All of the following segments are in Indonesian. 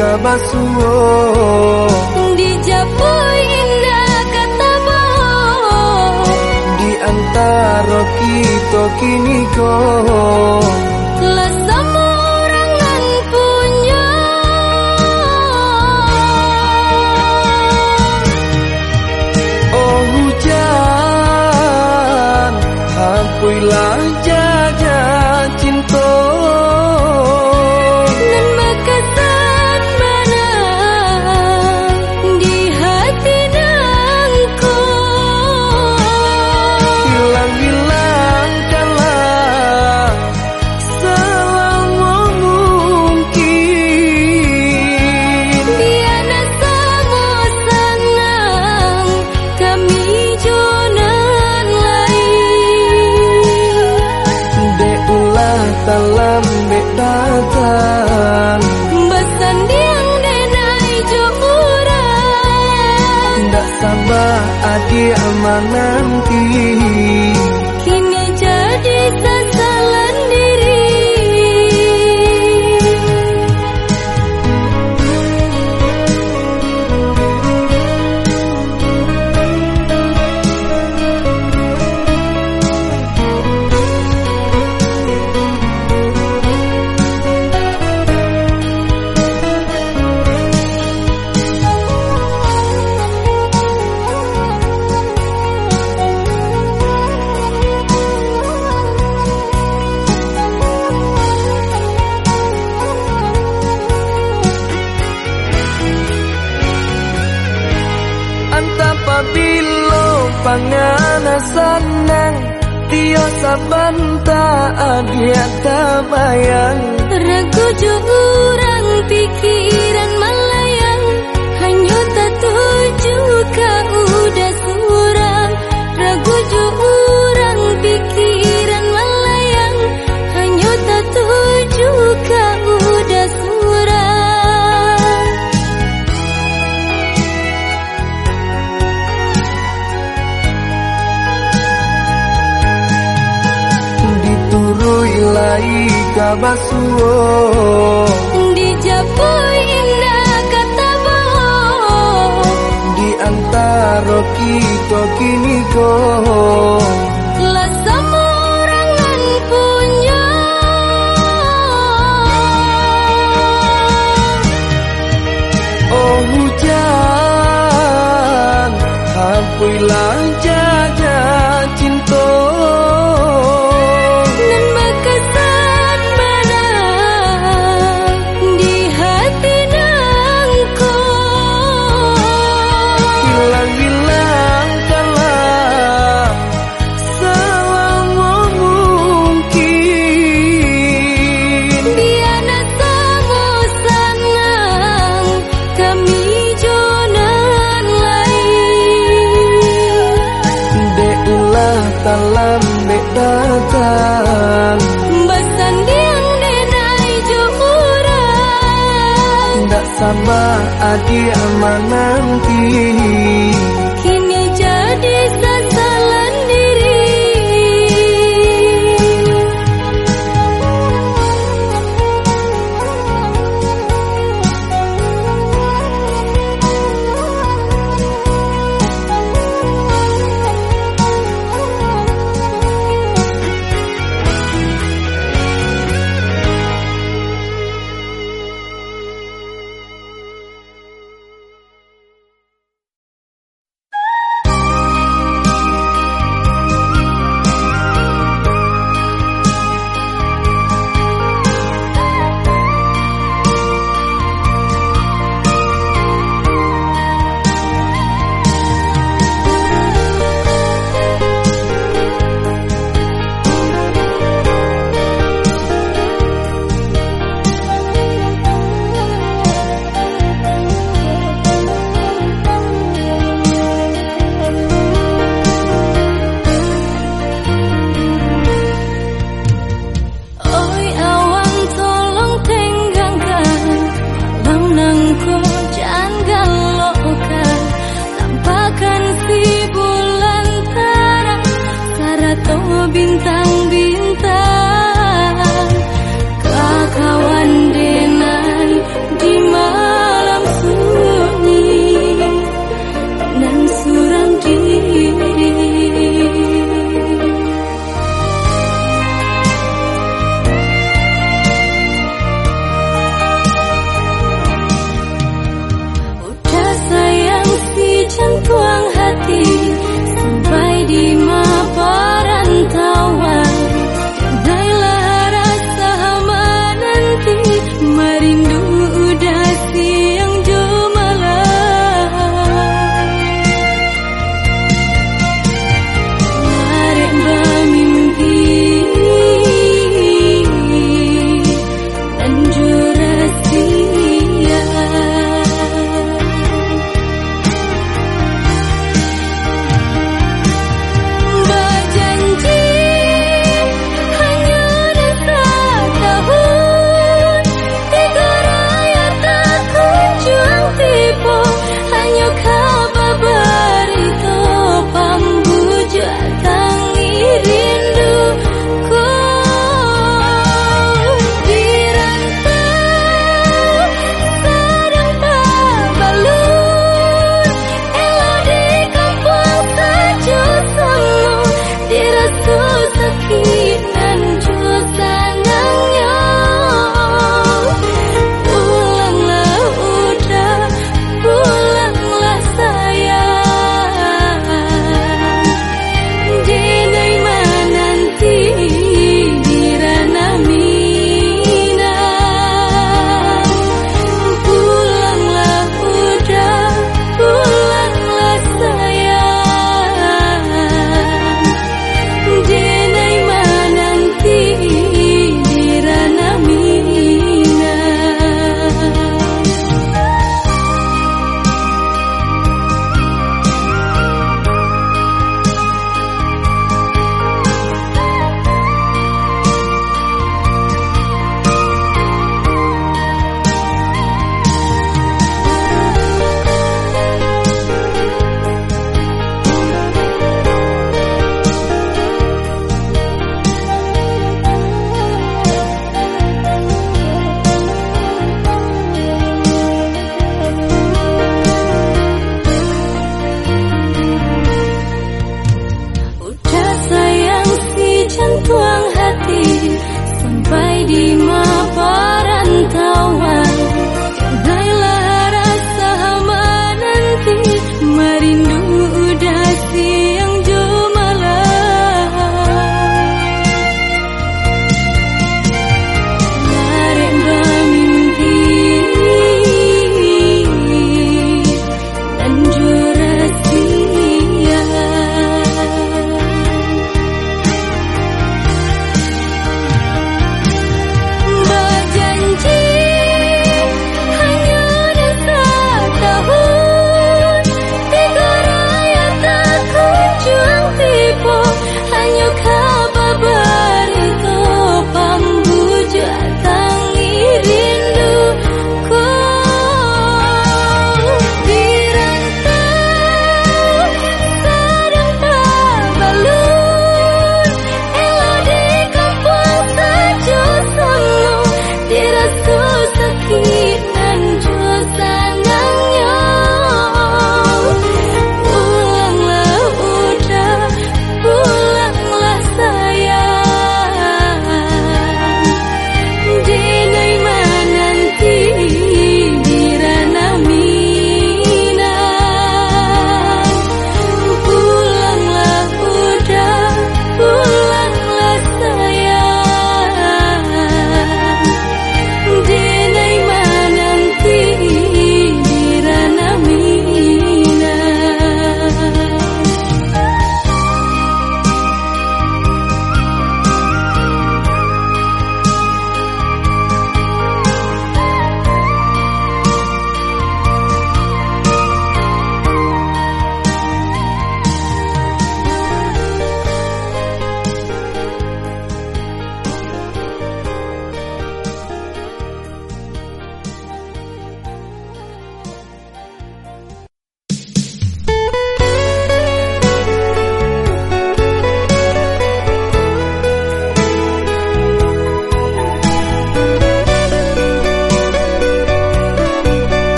kabasuo Di japu indah kata Di antara kita kini kau. damaian terkujuk basuh Dijabu indah kata bohong. Di antara kita kini kau oh, Hãy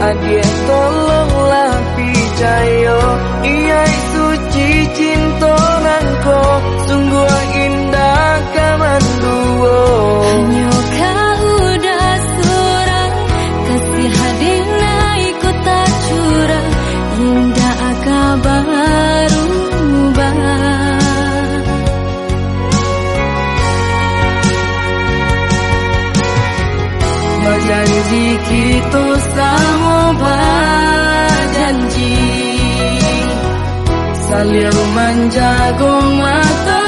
dirago Adia Menjaga mata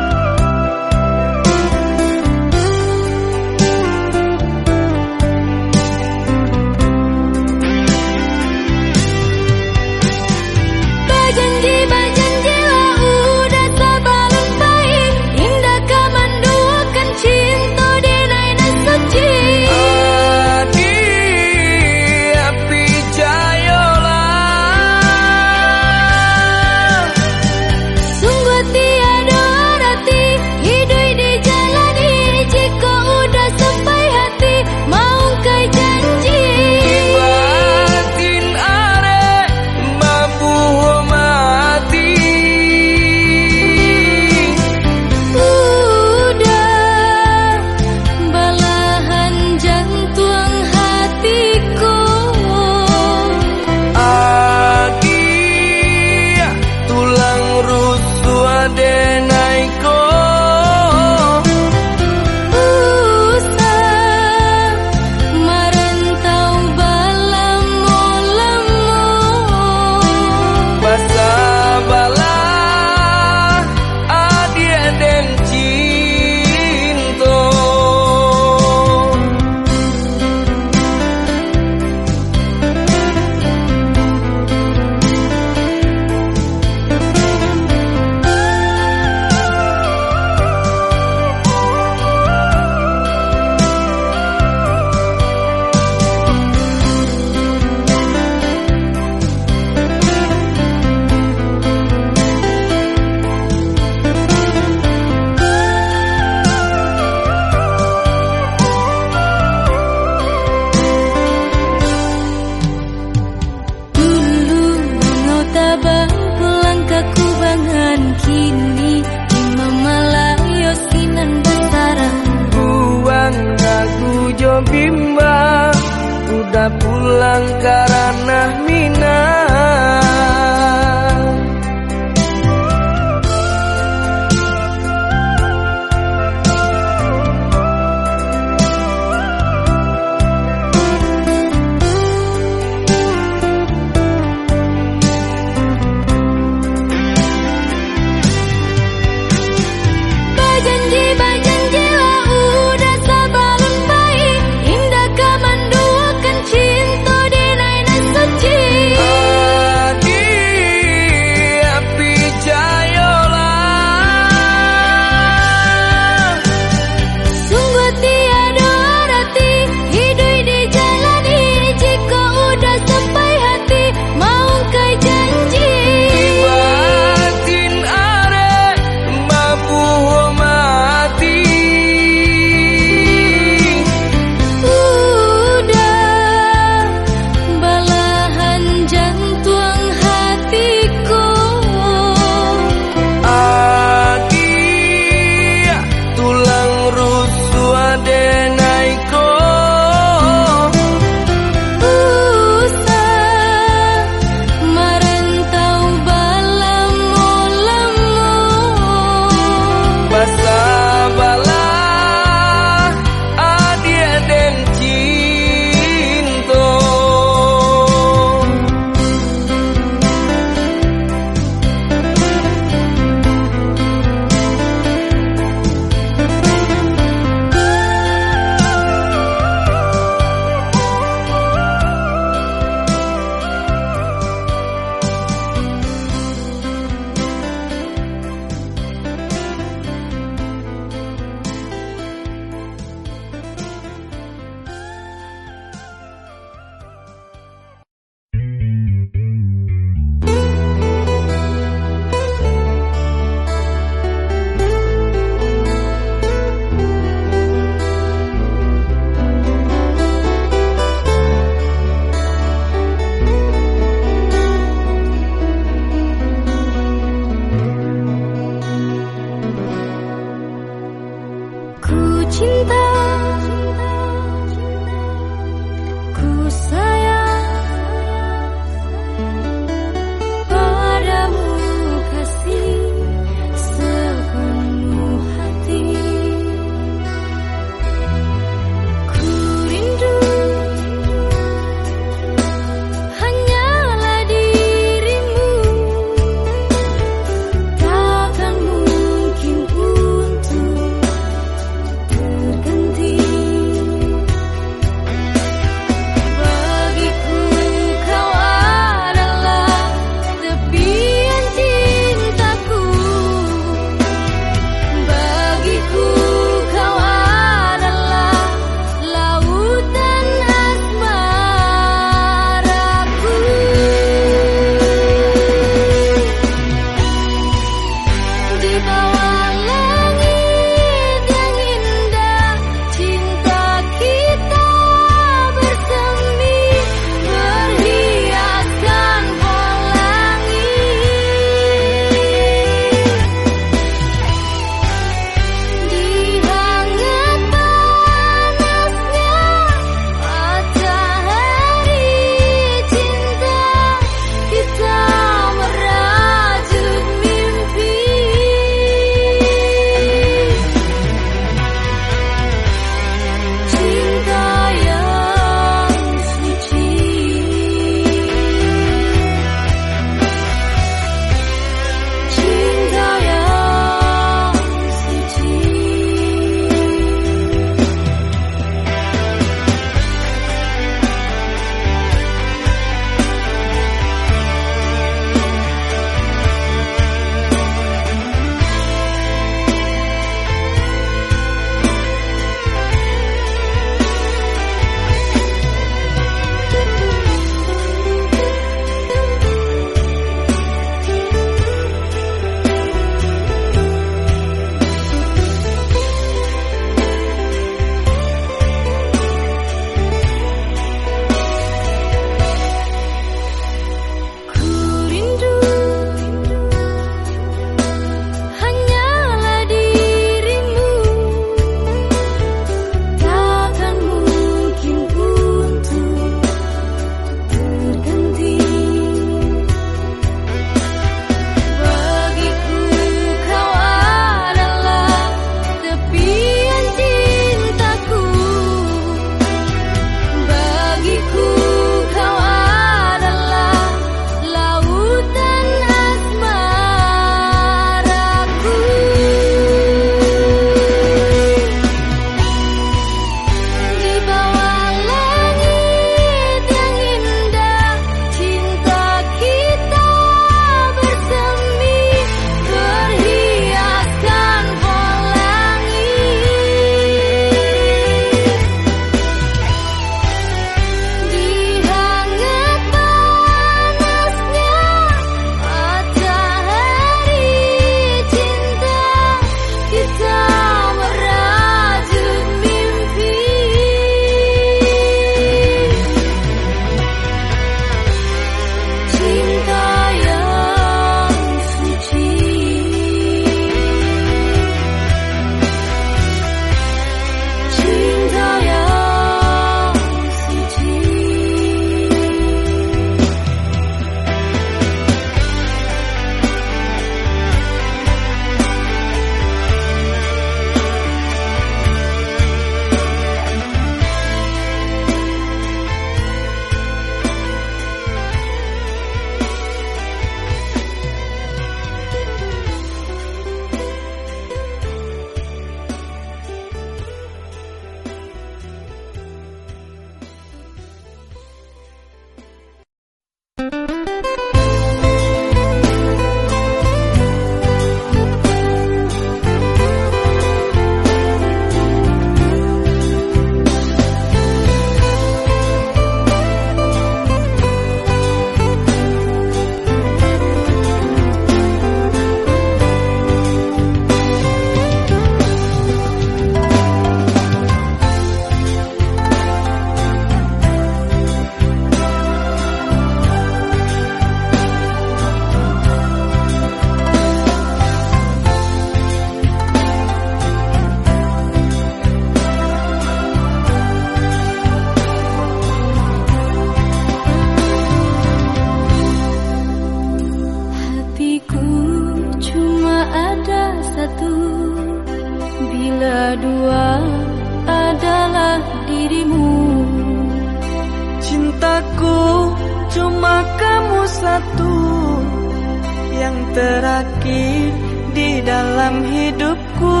terakhir di dalam hidupku.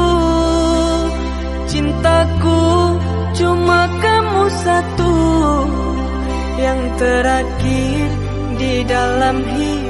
Cintaku cuma kamu satu. Yang terakhir di dalam hidupku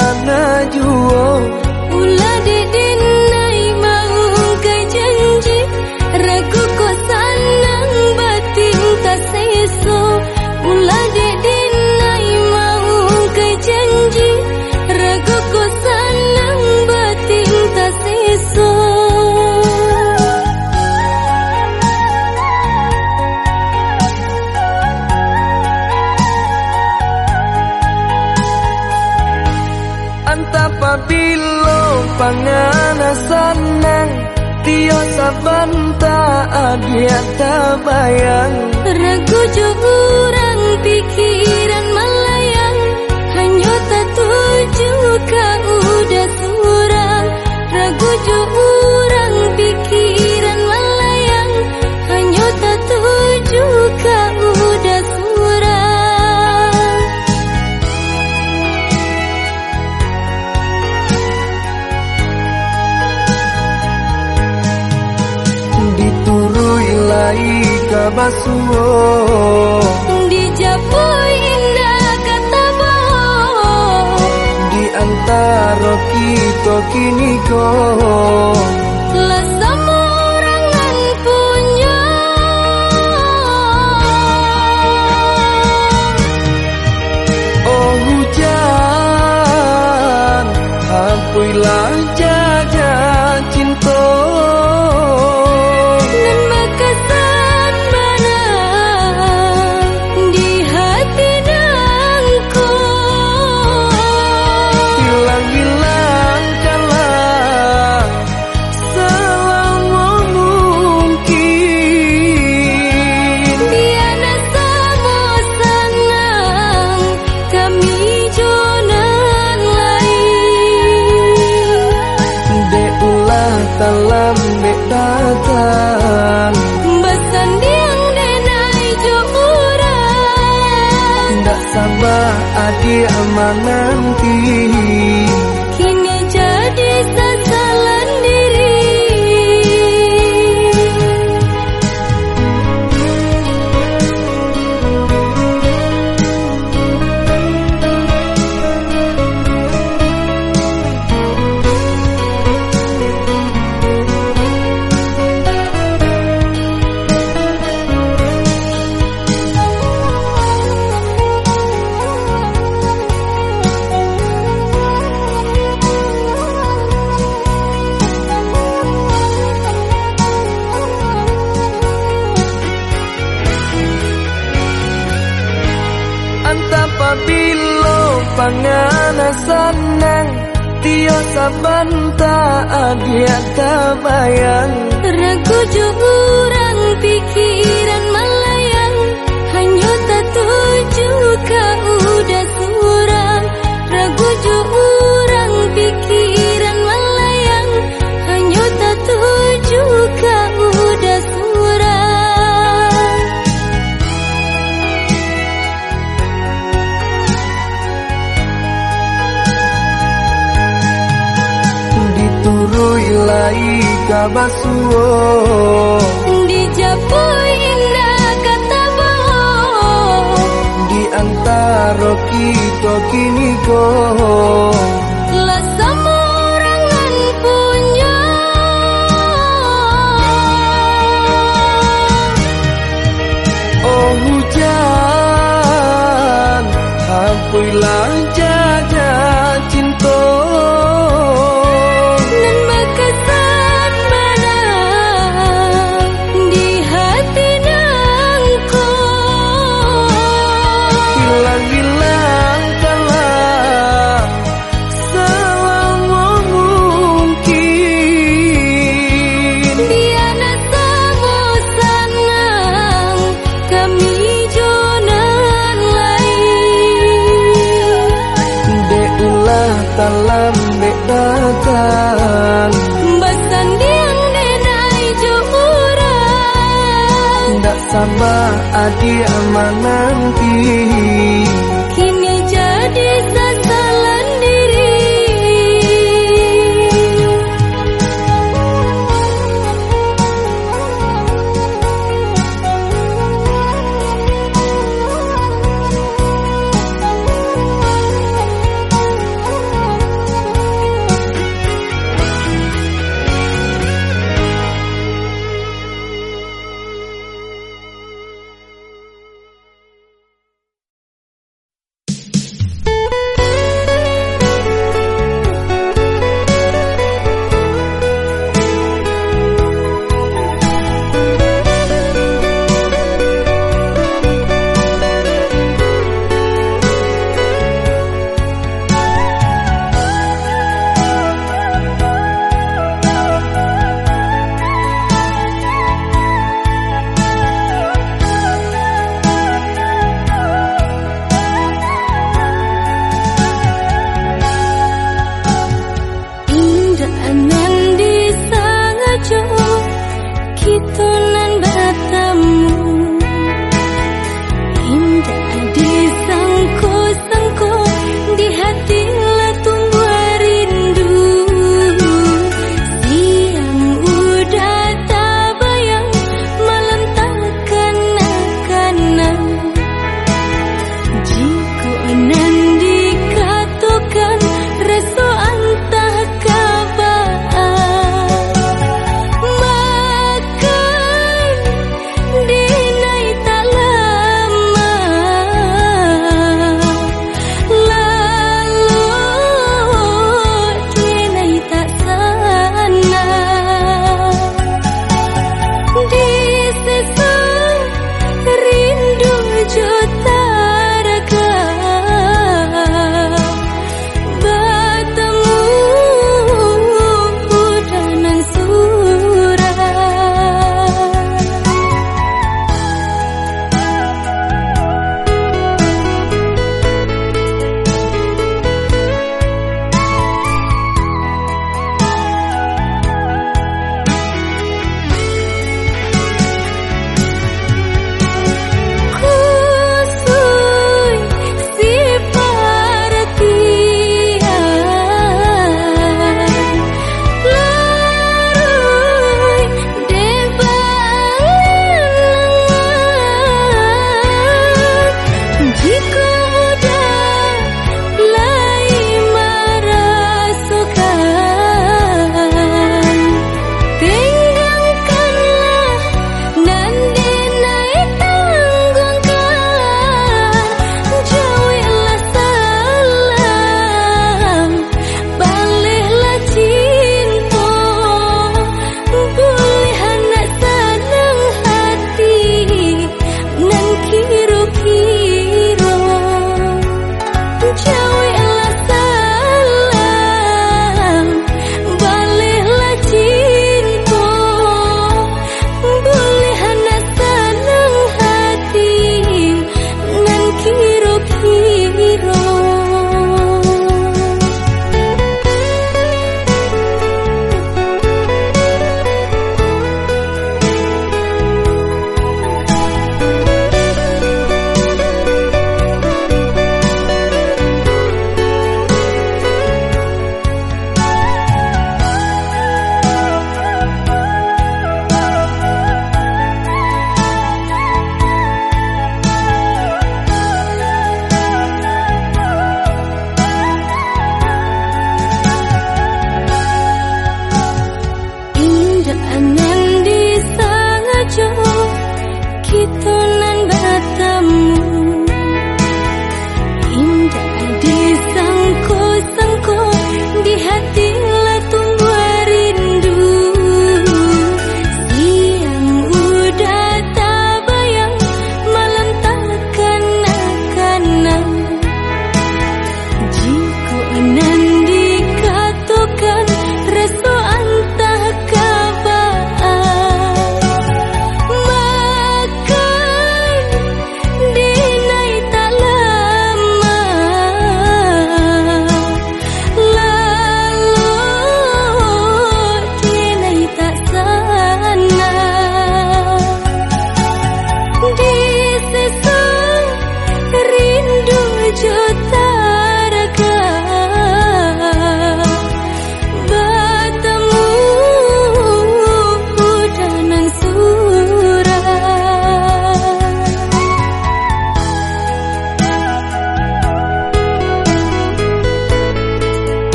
sana jua panganasan nang tiyo sa banta adya tabayang Ragu jurang pikiran melayang. Hanya tertuju kau udah surang Ragu jurang Di Dijapui indah kata bohong. Di antara kita kini kau biasa banta adia tabayang Rekujuran pikiran kabasuo Di Japui indah kata bohong. Di antara kita kini kau hati amanah